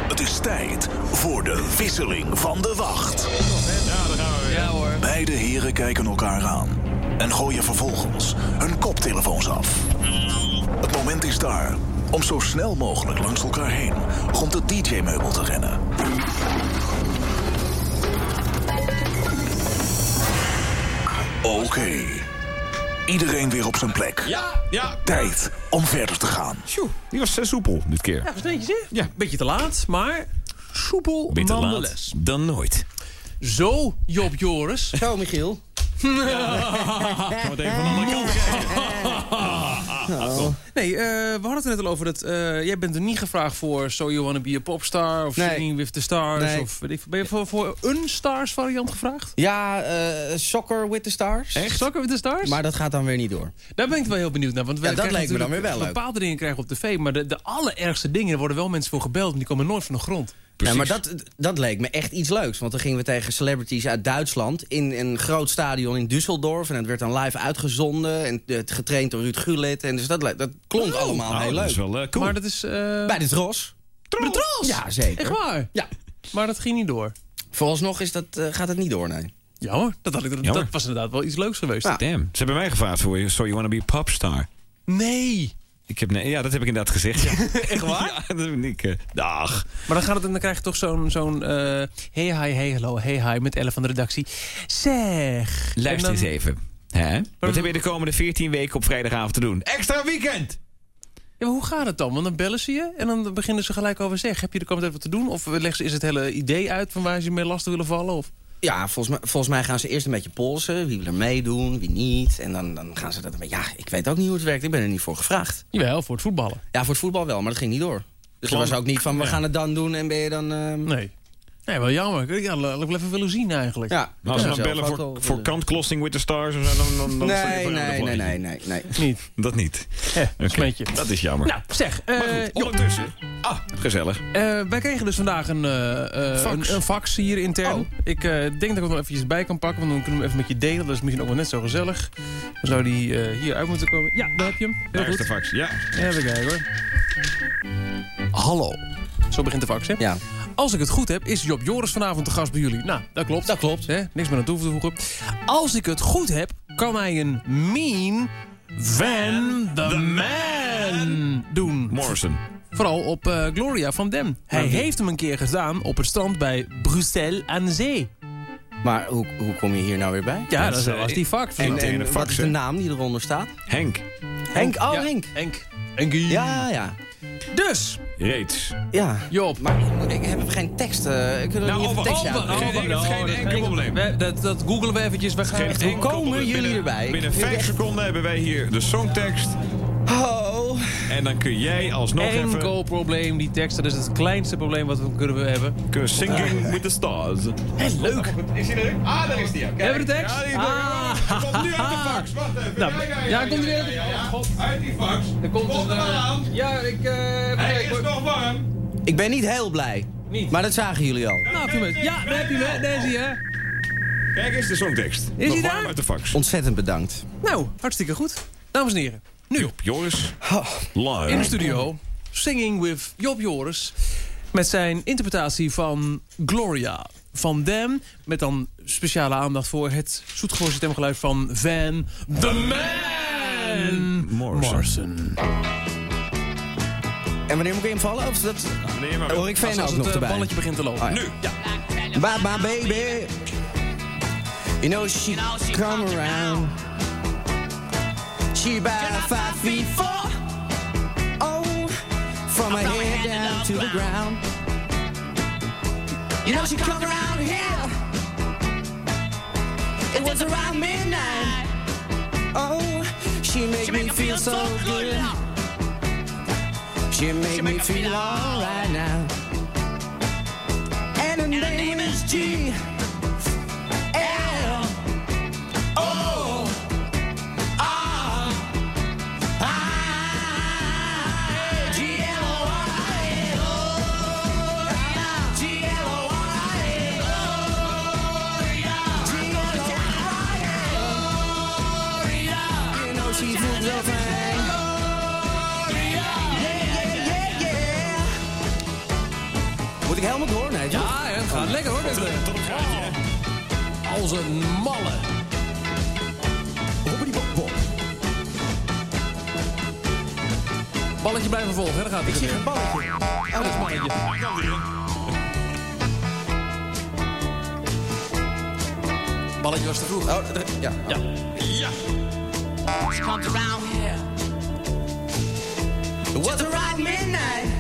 Het is tijd voor de wisseling van de wacht. Ja, daar gaan we weer. Ja hoor. Beide heren kijken elkaar aan en gooien vervolgens hun koptelefoons af. Het moment is daar om zo snel mogelijk langs elkaar heen rond het DJ-meubel te rennen. Oké. Iedereen weer op zijn plek. Ja, ja. Tijd om verder te gaan. Tjoe, die was eh, soepel dit keer. Ja, versteentje zeg. Ja. Beetje te laat, maar soepel Beter laat dan nooit. Zo, Job Joris. Zo, Michiel. Gaan we het even van de andere kant kijken. Nee, eh, we hadden het er net al over dat eh, jij bent er niet gevraagd voor So You Wanna Be a Popstar of Nee. Singing with the Stars. Nee. Of, weet ik, ben je voor, voor een Stars variant gevraagd? Ja, eh, Soccer with the Stars. Echt? Soccer with the Stars? Maar dat gaat dan weer niet door. Daar ben ik wel heel benieuwd naar. Want wij Ja, dat krijgen lijkt me dan weer wel leuk. Bepaalde dingen krijgen op tv, maar de, de allerergste dingen, worden wel mensen voor gebeld, maar die komen nooit van de grond. Ja, maar dat, dat leek me echt iets leuks. Want dan gingen we tegen celebrities uit Duitsland... in een groot stadion in Düsseldorf. En het werd dan live uitgezonden. En het getraind door Ruud Gullit. En dus dat, dat klonk allemaal Nou, heel dat leuk. is wel eh, cool. Maar dat is... eh, Bij de Tros. Bij de Tros? Ja, zeker. Echt waar? Ja. Maar dat ging niet door. Vooralsnog is dat, eh, gaat het niet door, nee. Jammer. Dat, had ik, dat Jammer. was inderdaad wel iets leuks geweest. Ja. Damn. Ze hebben mij gevraagd voor So You Wanna Be a Popstar. Nee. Ik heb, nee, ja, dat heb ik inderdaad gezegd. Ja. Echt waar? Ja, dat heb ik. eh, dag. Maar dan, gaat het, dan krijg je toch zo'n... zo'n eh, hey, hi, hey, hallo, hey, hi, met Elle van de redactie. Zeg. Luister dan- eens even. Hè? Wat heb je de komende 14 weken op vrijdagavond te doen? Extra weekend! Ja, hoe gaat het dan? Want dan bellen ze je en dan beginnen ze gelijk over zeg. Heb je er komend even wat te doen? Of leggen ze is het hele idee uit van waar ze mee lastig willen vallen? Of? Ja, volgens mij, volgens mij gaan ze eerst een beetje polsen. Wie wil er meedoen, wie niet. En dan, dan gaan ze dat een beetje... Ja, ik weet ook niet hoe het werkt. Ik ben er niet voor gevraagd. Jawel, voor het voetballen. Ja, voor het voetbal wel, maar dat ging niet door. Dus er was ook niet van, we gaan het dan doen en ben je dan... ehm, Nee. Nee, wel jammer. Ja, dat had ik wel even willen zien eigenlijk. Ja, Maar als ik we dan bellen voor, voor kantclossing with the stars... of zo, Dan, dan, dan sta je Nee, nee, nee, nee, nee, nee. Niet. Dat niet. Eh, smetje. Dat is jammer. Nou, zeg. eh, maar goed, Job, ondertussen... Ah, gezellig. eh, wij kregen dus vandaag een, eh, eh, Fax. een, een fax hier intern. Oh. Ik eh, denk dat ik hem nog eventjes bij kan pakken. Want dan kunnen we hem even met je delen. Dat is misschien ook wel net zo gezellig. Dan zou die eh, hier uit moeten komen. Ja, daar heb je hem. Heel Daar is de fax. Ja. Even kijken hoor. Hallo. Zo begint de fax, hè? Ja. Als ik het goed heb, is Job Joris vanavond de gast bij jullie. Nou, dat klopt. Dat klopt. Hè? Niks meer aan toe te voegen. Als ik het goed heb, kan hij een mean Van the Man doen. Morrison. Vooral op eh, Gloria van Dem. Hij heeft hem een keer gedaan op het strand bij Bruxelles aan Zee. Maar hoe, hoe kom je hier nou weer bij? Ja, Dat was die fax. En, en een wat is de naam die eronder staat? Henk. Henk, oh Ja, Henk. Henk. Henkie. Ja, ja. Dus, Reeds. Ja. Job. Maar ik, ik heb geen tekst. eh ik kan er Nou, niet over- over- over- dat is geen enkel probleem. We- dat, dat googelen we eventjes. We gaan enkel komen jullie Binnen- erbij? Binnen Ik- vijf seconden hebben wij hier de songtekst. Oh. En dan kun jij alsnog enkel even... probleem, die tekst. Dat is het kleinste probleem wat we kunnen hebben. kunnen Singing with the Stars. Hé, leuk. Is hij er? Ah, daar is hij. Hebben we de tekst? Ja, die Ah. Hij komt nu uit de fax. Wacht even. Nou, ja, komt er weer uit de God, uit die fax. Er komt Komt een... er eh, aan. ja, ik... eh, even Hij is nog warm. Ik ben niet heel blij. Niet. Maar dat zagen jullie al. Nou, prima. Ja, daar heb je hem. Daar is hij, hè. Kijk eens de songtekst. Is hij warm daar? uit de fax. Ontzettend bedankt. Nou, hartstikke goed. Dames en heren, nu Job Joris. Oh. Live. in de studio... Singing with Job Joris... met zijn interpretatie van Gloria van Dam... met dan speciale aandacht voor het zoetgevoerde stemgeluid van Van the Man Morrison. Morrison. En wanneer moet ik invallen? Of dat... Nee, maar Hoor ik Als, Fan als ook het nog eh, erbij? balletje begint te lopen. Ah, ja. Nu. Ja. Bye bye baby. You know she come around. She about five feet four. Oh, from her head down to the ground. You know she come around here. It was around midnight. Oh, she made me feel so good. She made me feel alright now. And her name is G. L. een gaatje, hè? Als een malle. Hoppadiepop. Balletje blijven volgen, hè? Dan gaat het Ik zie geen balletje. Oh, dat is een balletje. Daar kan was te vroeg. Oh, er- ja. Ja. Ja. Comes around here. Was around midnight.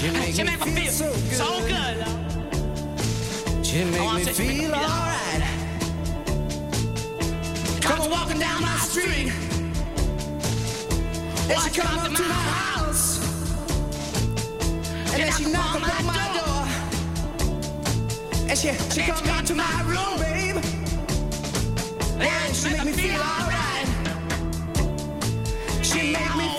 She make She make me feel so good. so good. She make oh, I me said she make me feel feel alright. Come walking down my street. And she come up to my house. And then she knock up on my door. And she, she come into my room, babe. And she make me feel alright. She make me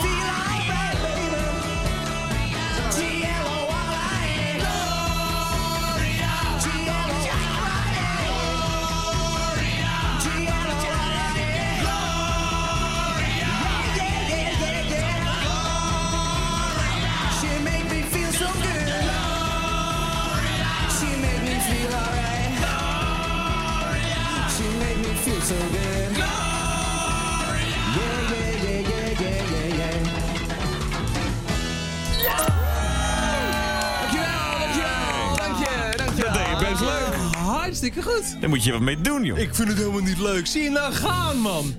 Hartstikke goed. Daar moet je wat mee doen, joh. Ik vind het helemaal niet leuk. Zie je nou gaan, man.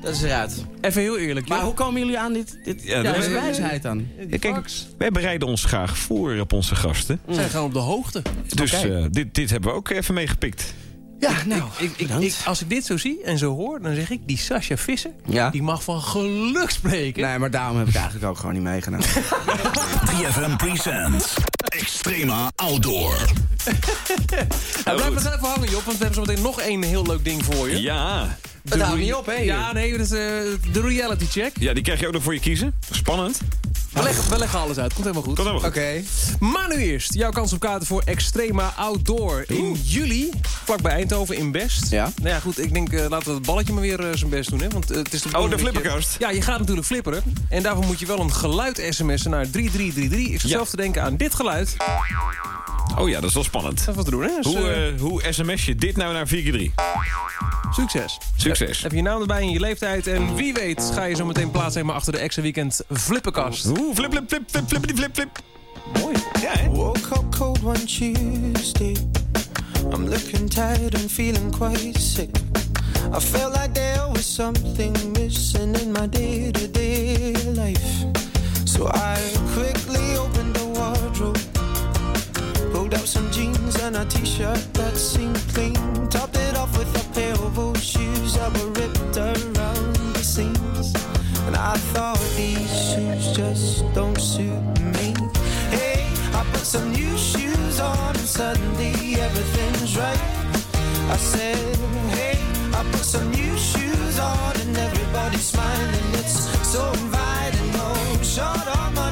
Dat is eruit. Even heel eerlijk, Maar joh. hoe komen jullie aan dit, dit Ja, deze is- wijsheid dan? Ja, kijk, wij bereiden ons graag voor op onze gasten. We zijn gewoon op de hoogte. Dus eh, dit, dit hebben we ook even meegepikt. Ja, nou, Ik, ik, als ik dit zo zie en zo hoor, dan zeg ik, die Sascha Visser, Ja. die mag van geluk spreken. Nee, maar daarom heb ik eigenlijk ook gewoon niet meegenomen. 3FM presents Extrema Outdoor. Nou, blijf nog even hangen, Job, want we hebben zo meteen nog één heel leuk ding voor je. Ja. Het houdt niet op, hè. Ja, nee, dat is eh, de reality check. ja, die krijg je ook nog voor je kiezen. Spannend. We leggen, we leggen alles uit, komt helemaal goed. Komt helemaal goed. Oké. Maar nu eerst, jouw kans op kaarten voor Extrema Outdoor. In juli, vlakbij Eindhoven in Best. Ja. Nou ja, goed, ik denk, eh, laten we het balletje maar weer eh, zijn best doen. Hè? Want, eh, het is de Oh, de dat je- flipperkast. Ja, je gaat natuurlijk flipperen. En daarvoor moet je wel een geluid sms'en naar 3333. Ik Ja. zelf te denken aan dit geluid. Oh ja, dat is wel spannend. Dat is wat te doen, hè? Dus, Hoe, hoe sms je dit nou naar 4x3? succes. Succes. Heb je je naam erbij en je leeftijd. En wie weet ga je zo meteen plaatsnemen achter de extra weekend flipperkast. Oeh, flip, flip, flip, flip, flip, flip, flip. Mooi. Ja, hè? Woke up cold one Tuesday. I'm looking tired and feeling quite sick. I felt like there was something missing in my day to day life. So I quickly opened the wardrobe, pulled out some jeans and a t shirt that seemed clean, topped it off with a pair of old shoes that were ripped around the seams. I thought these shoes just don't suit me. Hey, I put some new shoes on and suddenly everything's right. I said, hey, I put some new shoes on and everybody's smiling. It's so inviting. Oh, no short on money,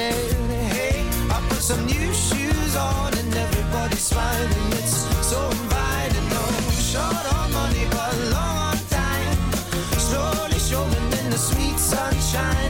Hey, I put some new shoes on and everybody's smiling. It's so inviting. No short on money, but long on time. Slowly in the sweet sunshine,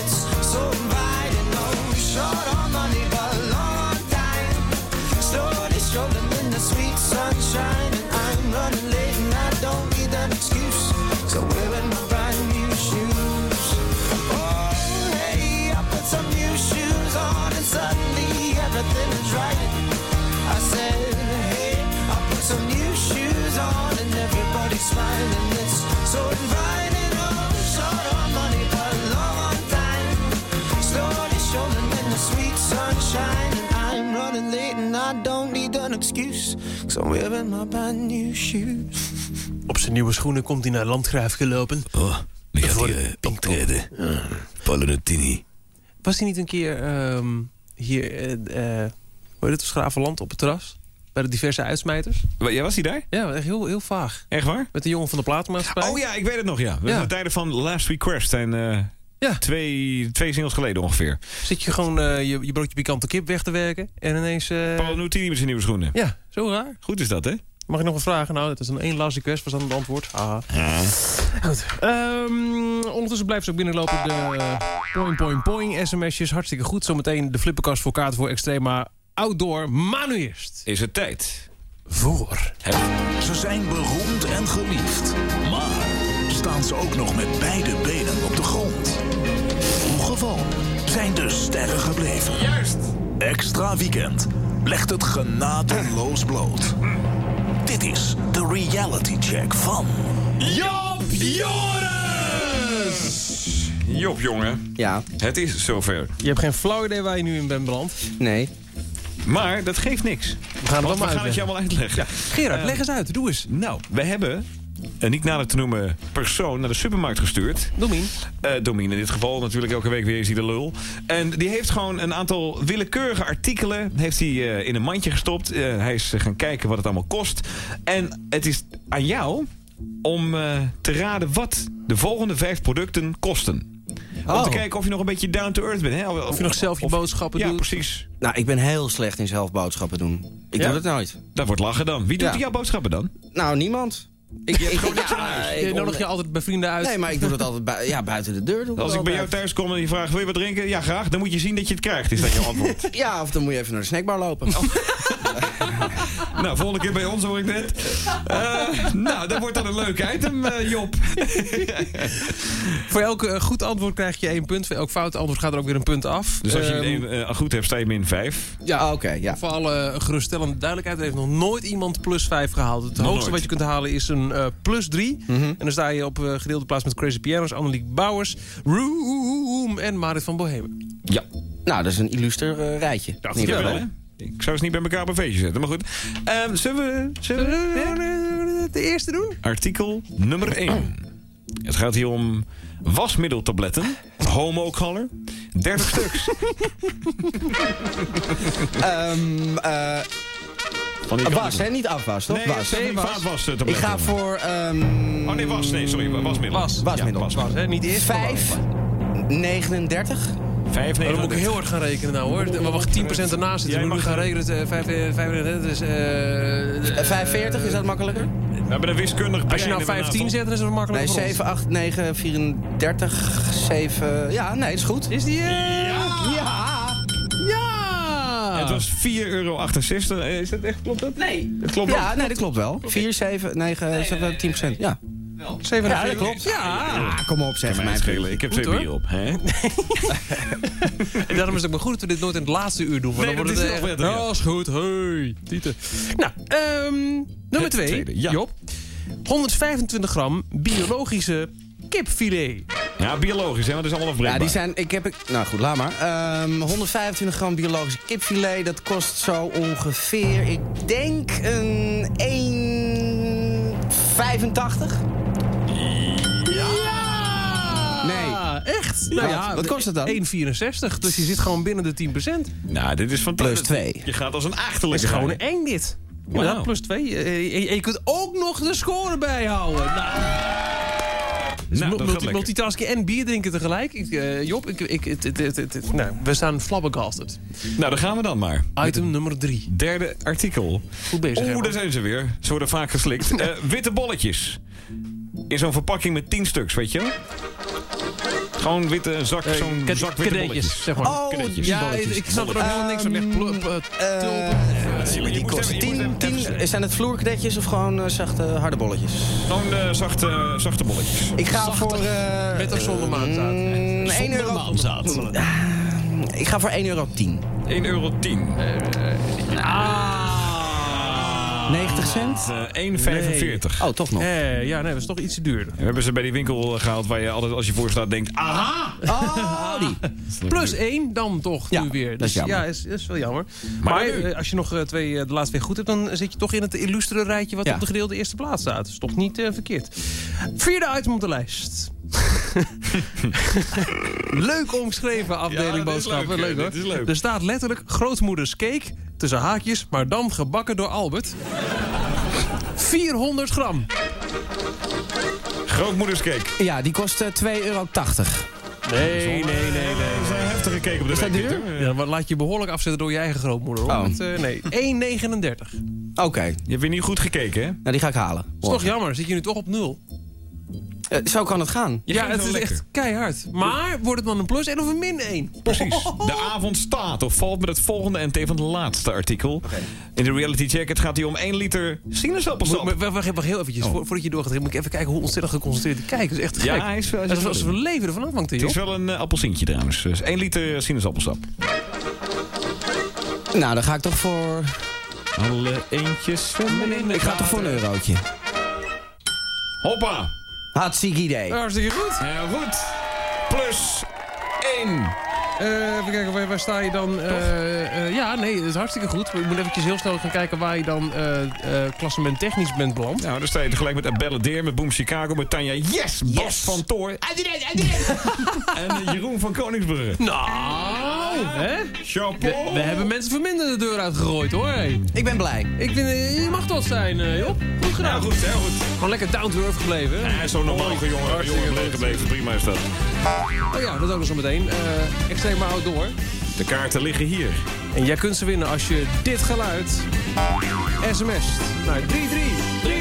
Everything is right. I said, hey, I put some new shoes on and everybody's smiling. It's so inviting. Oh, short on money, but long on time. Slowly strolling in the sweet sunshine, and I'm running late and I don't need an excuse. Cause I'm wearing my brand new shoes. Op zijn nieuwe schoenen komt hij naar Landgraaf gelopen. Oh, die gaat hier uh, optreden. Palantini. Was hij niet een keer ehm, hier, eh, hoe heet het, Schravenland op het terras? Bij de diverse uitsmijters? Ja, was hij daar? Ja, echt heel, heel vaag. Echt waar? Met de jongen van de platenmaatschappij. Oh ja, ik weet het nog, ja. We Ja. de tijden van Last Request. zijn eh, Ja. twee, twee singles geleden ongeveer. Zit je gewoon eh, je, je broodje pikante kip weg te werken en ineens... eh, Paul Nutini met zijn nieuwe schoenen. Ja, zo raar. Goed is dat, hè? Mag ik nog wat vragen? Nou, dat is een één last request, was dan het antwoord. Haha. Goed. Ehm, ondertussen blijven ze ook binnenlopen de eh, poing poing poing sms'jes. Hartstikke goed. Zometeen de flipperkast voor kaarten voor Extrema Outdoor. Maar nu eerst. Is het tijd voor... Ze zijn beroemd en geliefd. Maar staan ze ook nog met beide benen op de grond? Hoe gewoon zijn de sterren gebleven? Juist. Extra Weekend legt het genadeloos bloot. Dit is de reality check van... Job Joris! Job, jongen. Ja. Het is zover. Je hebt geen flauw idee waar je nu in bent beland. Nee. Maar dat geeft niks. We gaan het we allemaal gaan het je allemaal uitleggen. Gerard, Eh, leg eens uit. Doe eens. Nou, we hebben een niet nader te noemen persoon naar de supermarkt gestuurd. Domien. Eh Domien in dit geval, natuurlijk elke week weer is hij de lul. En die heeft gewoon een aantal willekeurige artikelen... heeft hij eh, in een mandje gestopt. Eh, hij is eh, gaan kijken wat het allemaal kost. En het is aan jou om eh, te raden wat de volgende vijf producten kosten. Om Oh. te kijken of je nog een beetje down to earth bent. Hè? Of je nog zelf je boodschappen ja, doet. precies. Nou, ik ben heel slecht in zelf boodschappen doen. Ik Ja? doe dat nooit. Dat wordt lachen dan. Wie doet Ja. jouw boodschappen dan? Nou, niemand. Ik, Je ik Je nodig je altijd bij vrienden uit. Nee, maar ik doe dat altijd bui- ja, buiten de deur. Doe Als dat ik bij jou thuis kom en je vraagt, wil je wat drinken? Ja, graag. Dan moet je zien dat je het krijgt, is dan je antwoord. Ja, of dan moet je even naar de snackbar lopen. Oh. nou, volgende keer bij ons hoor ik net. Eh, nou, dat wordt dan een leuk item, eh, Job. Voor elk eh, goed antwoord krijg je één punt. Voor elk fout antwoord gaat er ook weer een punt af. Dus als je één, eh, goed hebt, sta je min 5. Ja, Ah, oké, ja. Voor alle geruststellende duidelijkheid er heeft nog nooit iemand plus 5 gehaald. Het Nog hoogste nooit. wat je kunt halen is een eh, plus 3. Mhm. En dan sta je op eh, gedeelde plaats met Crazy Pianos, Anneliek Bouwers, Room en Marit van Bohemen. Ja. Nou, dat is een illuster rijtje. Dat ieder wel, hè? Ik zou ze niet bij elkaar op een feestje zetten, maar goed. Ehm, zullen we... Zullen we De eerste doen? Artikel nummer 1. Het gaat hier om wasmiddeltabletten. Homo color. 30 stuks. Ehm, eh, Van die was, hè? Niet afwas, toch? Nee, was. die was. vaatwastabletten. Ik ga voor... ehm Oh nee, was. Nee, sorry. Wasmiddel. Was. wasmiddel. Ja, wasmiddel. Hè, niet eerst. 5, 39. 5, Maar dan moet ik heel hard gaan rekenen nou hoor. We mag 10% ernaast zitten. Jij moeten mag- gaan rekenen. eh, vijf, eh, vijf, eh, eh, Eh, 45, is dat makkelijker? We hebben een wiskundig Als je nou brein in 15 de zet, dan is het makkelijk Nee, voor ons. 7, 8, 9, 34, 7... Ja, nee, dat is goed. Is die... eh, Ja! Ja! Het was 4,68 euro. Is dat echt, klopt dat? Nee. Dat klopt Ja, nee, dat klopt wel. 4, 7, 9, 7, 10 procent. Ja. 7 Ja, klopt. Ja, kom op, zeg mij schelen. Ik heb Goed, twee hoor. bier op. Hè? En daarom is het ook maar goed dat we dit nooit in het laatste uur doen. Want Nee, dan dat wordt is het nog echt... beter, ja. Ja, is goed. Hey, tieten. Nou, ehm, nummer Het 2. tweede, ja. Job. 125 gram biologische kipfilet. Ja, biologisch, hè? Want dat is allemaal Ja, afbreekbaar. die zijn... Ik heb... ik- Nou goed, laat maar. Ehm 125 gram biologische kipfilet. Dat kost zo ongeveer... Ik denk een 1,85. Echt? Nou Wat? ja, Wat kost het dan? 1,64. Dus je zit gewoon binnen de 10%. Nou, dit is fantastisch. Plus twee. Je gaat als een Het achterlijke. is gewoon eng dit. Ja, plus 2. En je kunt ook nog de score bijhouden. Nou, Nou, multi- lekker. multitasken en bier drinken tegelijk. Ik, eh, Job, ik, ik, het, het, het, het- het- nou, we staan flabbergasted. Nou, dan gaan we dan maar. Item nummer 3. Derde artikel. Goed bezig, Oeh, Herman. daar zijn ze weer. Ze worden vaak geslikt. Eh, witte bolletjes. In zo'n verpakking met 10 stuks, weet je wel? Gewoon witte zak, Eh, zo'n zak witte bolletjes. zeg maar. Oh, Kadetjes. Ja, Bolletjes. ik snap er ook helemaal niks van. Echt je Die kosten even- je moet 10, even- 10, zijn het vloerkadetjes of gewoon eh, zachte harde bolletjes? Gewoon eh, zachte, zachte bolletjes. Ik ga voor... eh, Met of zonder maanzaad? mm, 1 euro. maanzaad. Ik ga voor 1,10 euro. 1,10 euro. Ah. 90 cent? Eh, 1,45. Oh, toch nog. Eh, ja, nee, dat is toch iets te duurder. We hebben ze bij die winkel eh, gehaald waar je altijd als je voor staat denkt... Aha! Oh, die. Plus 1 dan toch Ja, nu weer. dat is Dus ja, is, is wel jammer. Maar eh, als je nog eh, twee, eh, de laatste twee goed hebt... dan zit je toch in het illustere rijtje... wat Ja. op de gedeelde eerste plaats staat. Dat is toch niet eh, verkeerd. Vierde item op de lijst. leuk omschreven afdeling boodschappen. leuk, Leuk, eh, hoor. leuk. Er staat letterlijk grootmoeders cake tussen haakjes... maar dan gebakken door Albert. 400 gram. Grootmoederscake. Ja, die kost eh, 2,80 euro. Nee, nee, nee, nee. Dat is een heftige cake op de Is dat week, duur? Ja, maar laat je behoorlijk afzetten door je eigen grootmoeder. Hoor. Oh. Met, eh, nee, 1,39. Oké, Je hebt weer niet goed gekeken, hè? nou die ga ik halen. is toch jammer, zit je nu toch op nul. Eh, zo kan het gaan. Je ja, het is lekker. echt keihard. Maar wordt het dan een plus 1 of een min 1? Precies. De avond staat of valt met het volgende en tevens het laatste artikel. In de reality check het gaat hier om 1 liter sinaasappelsap. Wacht, wacht, heel eventjes, voor- voordat je doorgaat, moet ik even kijken hoe ontzettend geconcentreerd die kijken. Dat is echt gek. Ja, hij is wel- hij is Het is alsof we leven ervan afhangt, Het is wel een uh, appelsientje trouwens. Dus 1 liter sinaasappelsap. Nou, dan ga ik toch voor... Alle eentjes de Ik ga toch voor een eurotje. Hoppa. Hartstikke idee. Hartstikke goed. Heel goed. Plus 1. Eh, even kijken, waar, waar sta je dan? Eh, eh, ja, nee, dat is hartstikke goed. Maar ik moet eventjes heel snel gaan kijken waar je dan eh eh, klassement technisch bent beland. Nou, dan sta je tegelijk met Abelle Deer, met Boom Chicago, met Tanja Yes, Bas van Toor. en Jeroen van Koningsbrugge. Nou, hè? Chapeau. We, we hebben mensen voor minder de deur uitgegooid, hoor. Hey. Ik ben blij. Ik vind, je mag trots zijn, eh, Job. Goed gedaan. Ja, goed, heel goed. Gewoon lekker down to earth gebleven. hè? Hij is zo normaal jongen, Hartstikke jongen gebleven. Prima is dat. Oh ja, dat ook nog zo meteen. Eh extreme outdoor. De kaarten liggen hier. En jij kunt ze winnen als je dit geluid sms't naar 3333.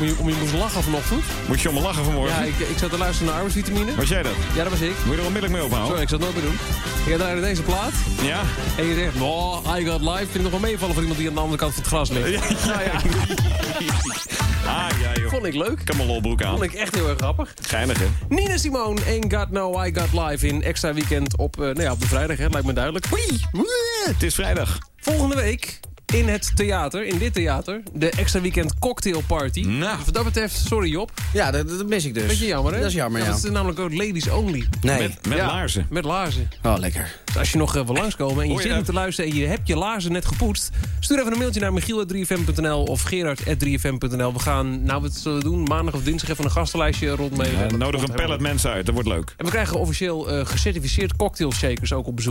Om je, om je moest lachen vanochtend. Moet je om me lachen vanmorgen? Ja, ik, ik zat te luisteren naar arbeidsvitamine. Was jij dat? Ja, dat was ik. Moet je er onmiddellijk mee ophouden? Sorry, ik zal het nooit meer doen. Ik heb daar deze plaat. Ja? En je zegt, oh, I got live. Vind ik nog wel meevallen voor iemand die aan de andere kant van het gras ligt. Ja, Nou ja, Ah, ja, joh. vond ik leuk. Ik heb mijn lolbroek aan. Vond ik echt heel erg grappig. Geinig, hè? Nina Simone, Ain't Got No, I Got Live in extra weekend op, eh, nou ja, op de vrijdag, hè, lijkt me duidelijk. Wee! Het is vrijdag. Volgende week in het theater, in dit theater, de extra weekend cocktail party. Nou. Wat dat betreft, sorry Job. Ja, dat, dat mis ik dus. Beetje jammer, hè? Dat is jammer, ja. Dat is namelijk ook ladies only. Nee. Met, met Ja, laarzen. Met laarzen. Oh, lekker. Dus als je nog eh, wil langskomen en je je zit om te luisteren... en je hebt je laarzen net gepoetst... stuur even een mailtje naar michiel.3fm.nl of gerard.3fm.nl. We gaan, nou wat zullen we doen, maandag of dinsdag even een gastenlijstje rondmailen. Ja, En dat nodig een pallet mensen uit, dat wordt leuk. En we krijgen officieel eh, gecertificeerd cocktail shakers ook op bezoek.